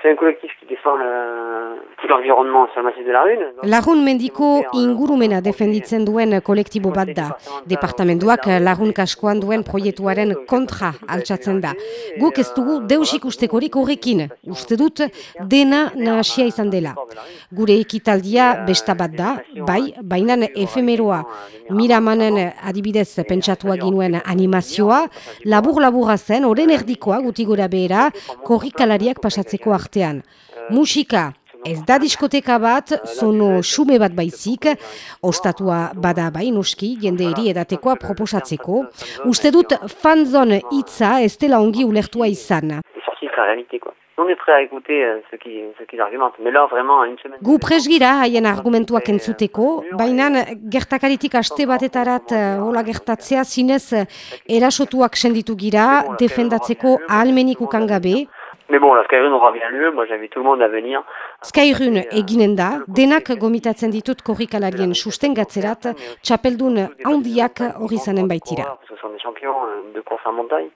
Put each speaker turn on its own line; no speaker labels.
C'est un collectif qui défend le, tout l'environnement sur le massif de la Rune.
Lagun mendiko ingurumena defenditzen duen kolektibo bat da. Departamentuak lagun kaskoan duen proiektuaren kontra altsatzen da. Guk ez dugu deus ikustekorik horrekin, uste dut dena nahasia izan dela. Gure ekitaldia besta bat da, bai, bainan efemeroa. Miramanen adibidez pentsatua ginuen animazioa, labur-laburra zen, oren erdikoa guti gura behera, korrikalariak pasatzeko artean. Musika, ez da diskoteka bat, zono xume bat baizik, ostatua bada bai noski, jende eri edatekoa proposatzeko. Uste dut fanzon hitza ez dela ongi ulertua izan.
Euh.
Gu presgira haien argumentuak entzuteko, baina gertakaritik aste batetarat eh, hola gertatzea zinez erasotuak senditu gira, defendatzeko ahalmenik ukan gabe.
Mais bon, la Skyrun aura bien lieu. Moi, j'invite tout le monde à venir.
Skyrun eginen da, denak gomitatzen ditut korrikalarien sustengatzerat, txapeldun handiak hori zanen baitira.
Ce sont des champions euh, de course en montagne.